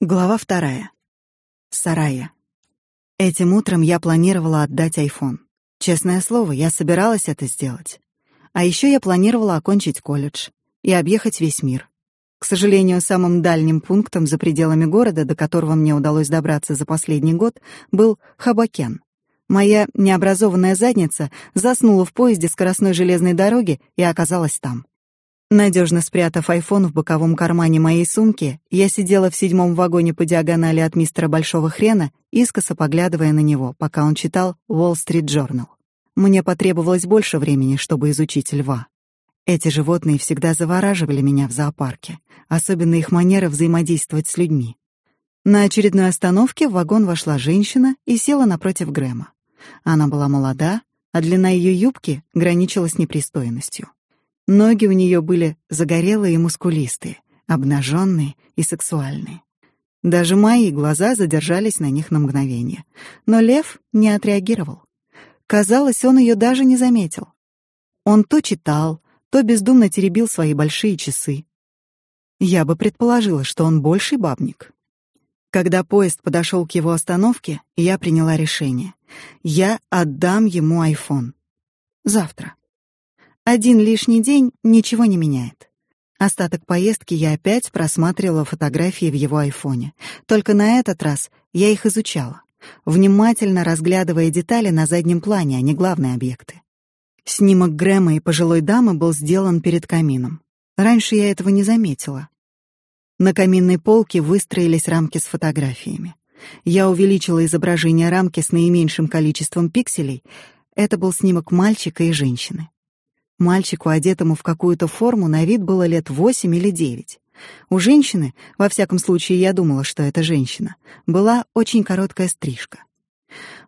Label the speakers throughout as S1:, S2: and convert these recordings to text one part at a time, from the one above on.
S1: Глава вторая. Сарая. Этим утром я планировала отдать айфон. Честное слово, я собиралась это сделать. А еще я планировала окончить колледж и объехать весь мир. К сожалению, самым дальним пунктом за пределами города, до которого мне удалось добраться за последний год, был Хабакен. Моя необразованная задница заснула в поезде скоростной железной дороги и оказалась там. Надежно спрятав айфон в боковом кармане моей сумки, я сидела в седьмом вагоне по диагонали от мистера Большого Хрена, искоса поглядывая на него, пока он читал Wall Street Journal. Мне потребовалось больше времени, чтобы изучить льва. Эти животные всегда завораживали меня в зоопарке, особенно их манера взаимодействовать с людьми. На очередной остановке в вагон вошла женщина и села напротив Грэма. Она была молода, а длина ее юбки граничила с непристойностью. Ноги у нее были загорелые и мускулистые, обнаженные и сексуальные. Даже мои глаза задержались на них на мгновение. Но лев не отреагировал. Казалось, он ее даже не заметил. Он то читал, то бездумно теребил свои большие часы. Я бы предположила, что он больший бабник. Когда поезд подошел к его остановке, я приняла решение. Я отдам ему айфон. Завтра. Один лишний день ничего не меняет. Остаток поездки я опять просматривала фотографии в его айфоне. Только на этот раз я их изучала, внимательно разглядывая детали на заднем плане, а не главные объекты. Снимок Грэма и пожилой дамы был сделан перед камином. Раньше я этого не заметила. На каминной полке выстроились рамки с фотографиями. Я увеличила изображение рамки с наименьшим количеством пикселей. Это был снимок мальчика и женщины. Мальчику, одетому в какую-то форму, на вид было лет восемь или девять. У женщины, во всяком случае, я думала, что это женщина, была очень короткая стрижка.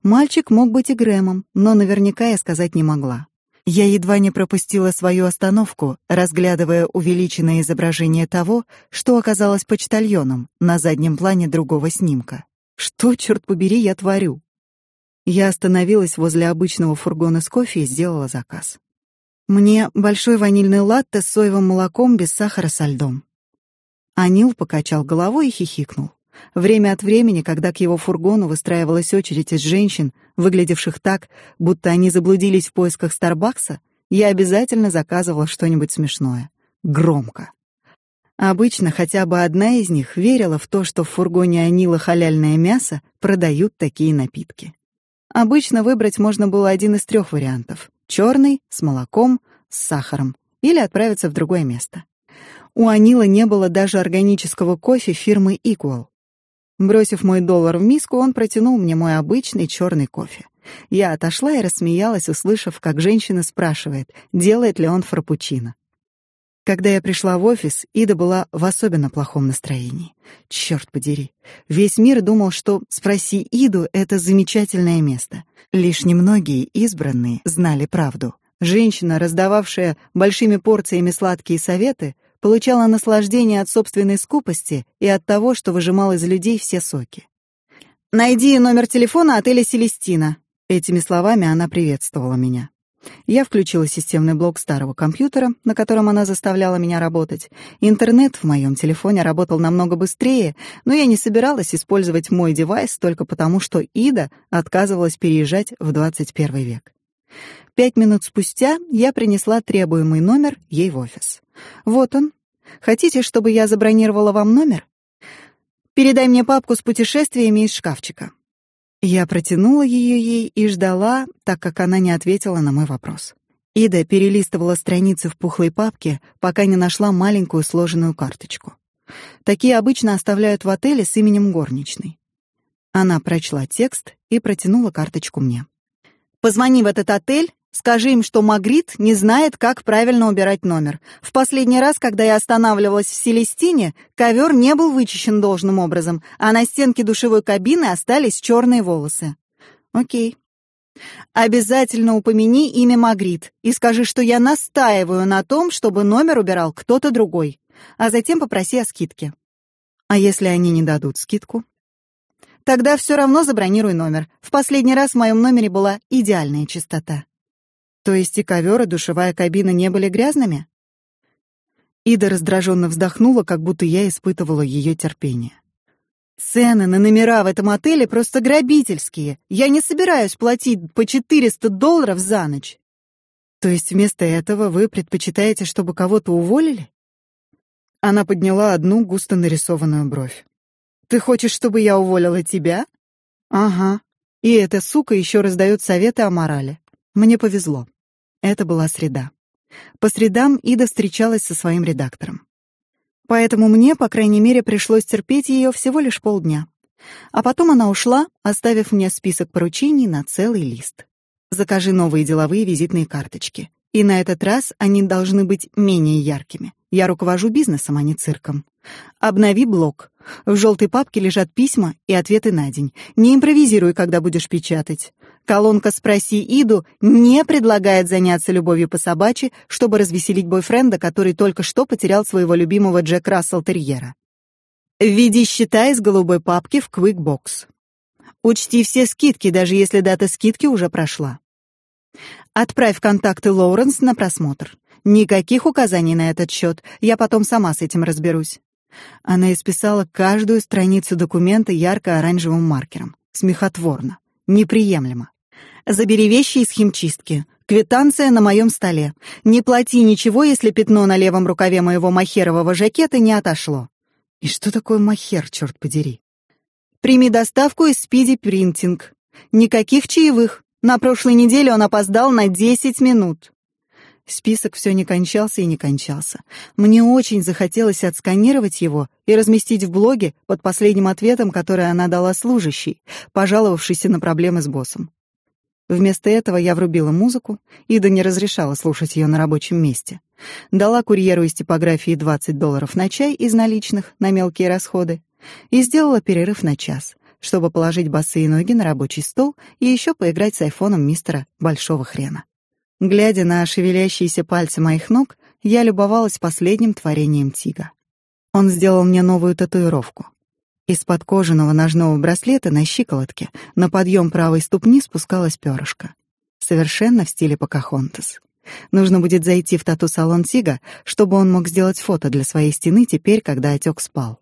S1: Мальчик мог быть и Грэмом, но наверняка я сказать не могла. Я едва не пропустила свою остановку, разглядывая увеличенное изображение того, что оказалось почтальоном на заднем плане другого снимка. Что, черт побери, я творю? Я остановилась возле обычного фургона с кофе и сделала заказ. Мне большой ванильный латте с соевым молоком без сахара со льдом. Анил покачал головой и хихикнул. Время от времени, когда к его фургону выстраивалась очередь из женщин, выглядевших так, будто они заблудились в поисках Старбакса, я обязательно заказывала что-нибудь смешное. Громко. Обычно хотя бы одна из них верила в то, что в фургоне Анила халяльное мясо продают такие напитки. Обычно выбрать можно было один из трех вариантов черный, с молоком, с сахаром, или отправиться в другое место. У Анила не было даже органического кофе фирмы Equal. Бросив мой доллар в миску, он протянул мне мой обычный черный кофе. Я отошла и рассмеялась, услышав, как женщина спрашивает, делает ли он фрапучино. Когда я пришла в офис, Ида была в особенно плохом настроении. Черт подери. Весь мир думал, что «Спроси Иду» — это замечательное место. Лишь немногие избранные знали правду. Женщина, раздававшая большими порциями сладкие советы, получала наслаждение от собственной скупости и от того, что выжимал из людей все соки. «Найди номер телефона отеля «Селестина». Этими словами она приветствовала меня. Я включила системный блок старого компьютера, на котором она заставляла меня работать. Интернет в моем телефоне работал намного быстрее, но я не собиралась использовать мой девайс только потому, что Ида отказывалась переезжать в 21 век. Пять минут спустя я принесла требуемый номер ей в офис. Вот он. Хотите, чтобы я забронировала вам номер? Передай мне папку с путешествиями из шкафчика. Я протянула ее ей и ждала, так как она не ответила на мой вопрос. Ида перелистывала страницы в пухлой папке, пока не нашла маленькую сложенную карточку. Такие обычно оставляют в отеле с именем горничной. Она прочла текст и протянула карточку мне. «Позвони в этот отель Скажи им, что Магрит не знает, как правильно убирать номер. В последний раз, когда я останавливалась в Селестине, ковер не был вычищен должным образом, а на стенке душевой кабины остались черные волосы. Окей. Обязательно упомяни имя Магрит и скажи, что я настаиваю на том, чтобы номер убирал кто-то другой, а затем попроси о скидке. А если они не дадут скидку? Тогда все равно забронируй номер. В последний раз в моем номере была идеальная чистота. То есть и ковер, и душевая кабина не были грязными? Ида раздраженно вздохнула, как будто я испытывала ее терпение. Цены на номера в этом отеле просто грабительские. Я не собираюсь платить по 400 долларов за ночь. То есть вместо этого вы предпочитаете, чтобы кого-то уволили? Она подняла одну густо нарисованную бровь. Ты хочешь, чтобы я уволила тебя? Ага. И эта сука еще раздает советы о морали. Мне повезло. Это была среда. По средам Ида встречалась со своим редактором. Поэтому мне, по крайней мере, пришлось терпеть ее всего лишь полдня. А потом она ушла, оставив мне список поручений на целый лист. Закажи новые деловые визитные карточки. И на этот раз они должны быть менее яркими. Я руковожу бизнесом, а не цирком. Обнови блог. В желтой папке лежат письма и ответы на день. Не импровизируй, когда будешь печатать. Колонка «Спроси Иду» не предлагает заняться любовью по собачьи, чтобы развеселить бойфренда, который только что потерял своего любимого Джек Рассел Терьера. Введи счета из голубой папки в QuickBox. Учти все скидки, даже если дата скидки уже прошла. Отправь контакты Лоуренс на просмотр. Никаких указаний на этот счет, я потом сама с этим разберусь. Она исписала каждую страницу документа ярко-оранжевым маркером. Смехотворно. Неприемлемо. Забери вещи из химчистки. Квитанция на моем столе. Не плати ничего, если пятно на левом рукаве моего махерового жакета не отошло. И что такое махер, черт подери? Прими доставку из Speedy Printing. Никаких чаевых. На прошлой неделе он опоздал на 10 минут. Список все не кончался и не кончался. Мне очень захотелось отсканировать его и разместить в блоге под последним ответом, который она дала служащей, пожаловавшейся на проблемы с боссом. Вместо этого я врубила музыку, Ида не разрешала слушать ее на рабочем месте. Дала курьеру из типографии 20 долларов на чай из наличных на мелкие расходы и сделала перерыв на час, чтобы положить босые ноги на рабочий стол и еще поиграть с айфоном мистера Большого Хрена. Глядя на шевелящиеся пальцы моих ног, я любовалась последним творением Тига. Он сделал мне новую татуировку. Из-под кожаного ножного браслета на щиколотке на подъем правой ступни спускалась перышко. Совершенно в стиле Покахонтас. Нужно будет зайти в тату-салон Тига, чтобы он мог сделать фото для своей стены теперь, когда отек спал.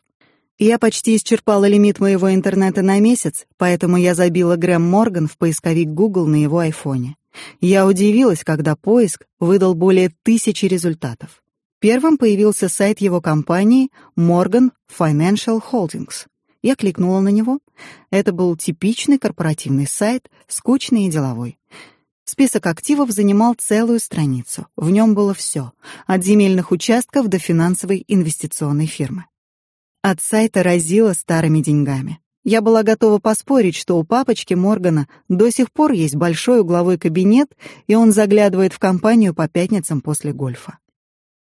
S1: Я почти исчерпала лимит моего интернета на месяц, поэтому я забила Грэм Морган в поисковик Google на его айфоне. Я удивилась, когда поиск выдал более тысячи результатов. Первым появился сайт его компании Morgan Financial Holdings. Я кликнула на него. Это был типичный корпоративный сайт, скучный и деловой. Список активов занимал целую страницу. В нем было все, от земельных участков до финансовой инвестиционной фирмы. От сайта разило старыми деньгами. Я была готова поспорить, что у папочки Моргана до сих пор есть большой угловой кабинет, и он заглядывает в компанию по пятницам после гольфа.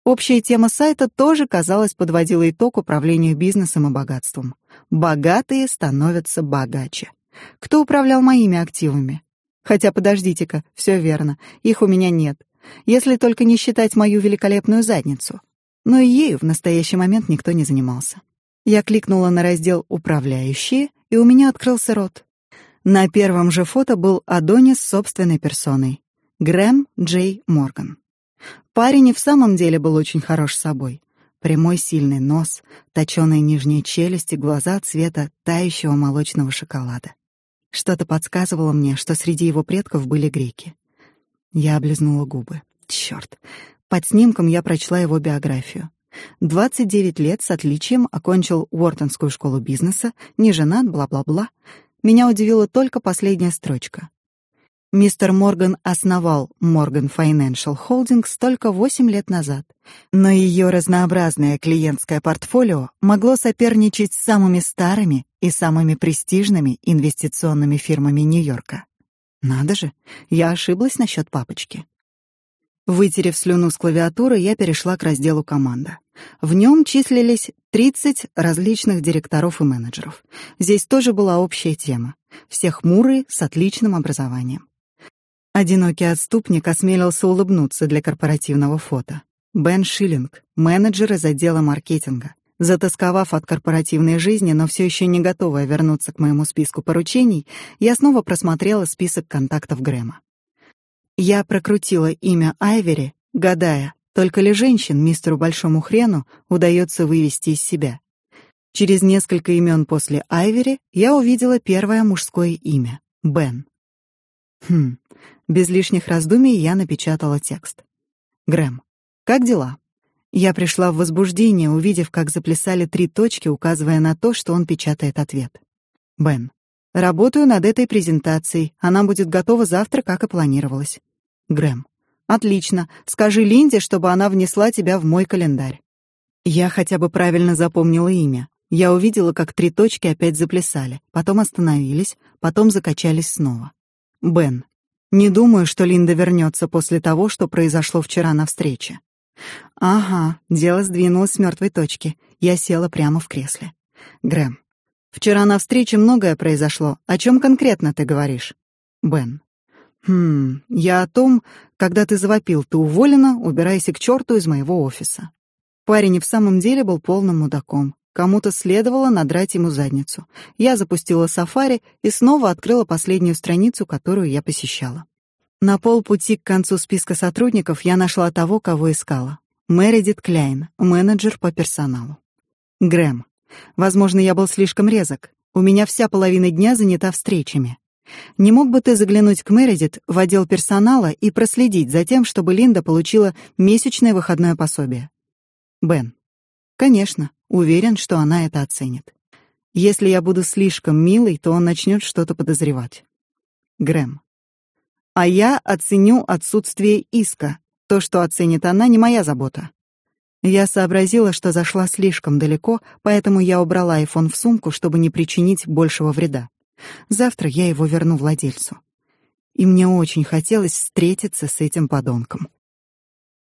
S1: Общая тема сайта тоже, казалось, подводила итог управлению бизнесом и богатством. Богатые становятся богаче. Кто управлял моими активами? Хотя подождите-ка, все верно, их у меня нет. Если только не считать мою великолепную задницу. Но и ею в настоящий момент никто не занимался. Я кликнула на раздел «Управляющие», и у меня открылся рот. На первом же фото был Адонис собственной персоной. Грэм Джей Морган. Парень и в самом деле был очень хорош собой. Прямой сильный нос, точёная нижняя челюсть и глаза цвета тающего молочного шоколада. Что-то подсказывало мне, что среди его предков были греки. Я облизнула губы. Чёрт. Под снимком я прочла его биографию. 29 лет с отличием окончил Уортонскую школу бизнеса, не женат, бла-бла-бла. Меня удивила только последняя строчка. Мистер Морган основал Morgan Financial Holdings только 8 лет назад, но ее разнообразное клиентское портфолио могло соперничать с самыми старыми и самыми престижными инвестиционными фирмами Нью-Йорка. Надо же, я ошиблась насчет папочки. Вытерев слюну с клавиатуры, я перешла к разделу «Команда». В нем числились 30 различных директоров и менеджеров. Здесь тоже была общая тема. Все хмурые, с отличным образованием. Одинокий отступник осмелился улыбнуться для корпоративного фото. Бен Шиллинг, менеджер из отдела маркетинга. Затасковав от корпоративной жизни, но все еще не готовая вернуться к моему списку поручений, я снова просмотрела список контактов Грэма. Я прокрутила имя Айвери, гадая, только ли женщин мистеру Большому Хрену удается вывести из себя. Через несколько имен после Айвери я увидела первое мужское имя — Бен. Хм, без лишних раздумий я напечатала текст. Грэм, как дела? Я пришла в возбуждение, увидев, как заплясали три точки, указывая на то, что он печатает ответ. Бен. Работаю над этой презентацией. Она будет готова завтра, как и планировалось. Грэм. Отлично. Скажи Линде, чтобы она внесла тебя в мой календарь. Я хотя бы правильно запомнила имя. Я увидела, как три точки опять заплясали, потом остановились, потом закачались снова. Бен. Не думаю, что Линда вернется после того, что произошло вчера на встрече. Ага, дело сдвинулось с мертвой точки. Я села прямо в кресле. Грэм. Вчера на встрече многое произошло. О чем конкретно ты говоришь? Бен. Хм, я о том, когда ты завопил, ты уволена, убирайся к черту из моего офиса. Парень и в самом деле был полным мудаком. Кому-то следовало надрать ему задницу. Я запустила Safari и снова открыла последнюю страницу, которую я посещала. На полпути к концу списка сотрудников я нашла того, кого искала. Мередит Кляйн, менеджер по персоналу. Грэм. Возможно, я был слишком резок. У меня вся половина дня занята встречами. Не мог бы ты заглянуть к Мередит в отдел персонала и проследить за тем, чтобы Линда получила месячное выходное пособие? Бен. Конечно, уверен, что она это оценит. Если я буду слишком милой, то он начнет что-то подозревать. Грэм. А я оценю отсутствие иска. То, что оценит она, не моя забота. Я сообразила, что зашла слишком далеко, поэтому я убрала айфон в сумку, чтобы не причинить большего вреда. Завтра я его верну владельцу. И мне очень хотелось встретиться с этим подонком.